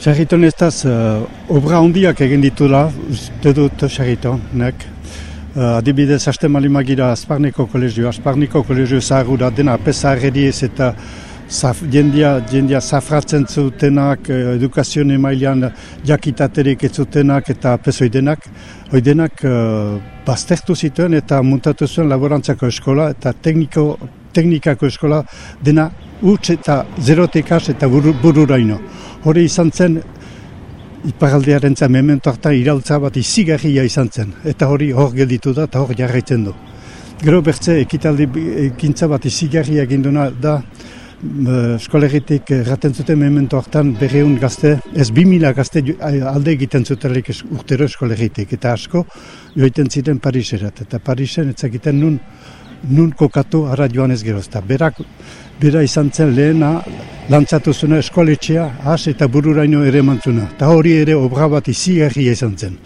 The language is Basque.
Sarriton ez daz, uh, obra hondiak egin ditula, uste dut Sarriton, nek. Uh, adibidez, haste malimagira Asparniko kolegio, Asparniko kolegio zaharu da dena, apesa ez eta zaf, jendia, jendia zafratzen zutenak, uh, edukazioen emailean jakitaterik ez zutenak eta apesoi denak. Hoi denak uh, baztertu zituen eta muntatu zuen laborantzako eskola eta tekniko, teknikako eskola dena utz eta zerotekas eta bururaino hori izan zen iparaldearen zen memento hartan irautza bat izigarria izan zen. Eta hori hor gelditu da eta hor jarraitzen du. Gero bertze ekitaldi ekintza bat izigarria egin da eskolegitik raten zuten memento hartan berreun gazte, ez bimila gazte alde egiten zutelik urtero eskolegitik. Eta asko joiten ziren Pariserat. Eta Parisen ez egiten nun nun kokatu ara joan ez gerozta. Berak, bera izan zen lehena lantzatu zuna eskoletxea, has eta bururaino ere mantzuna. Ta hori ere obra bat izi izan zen.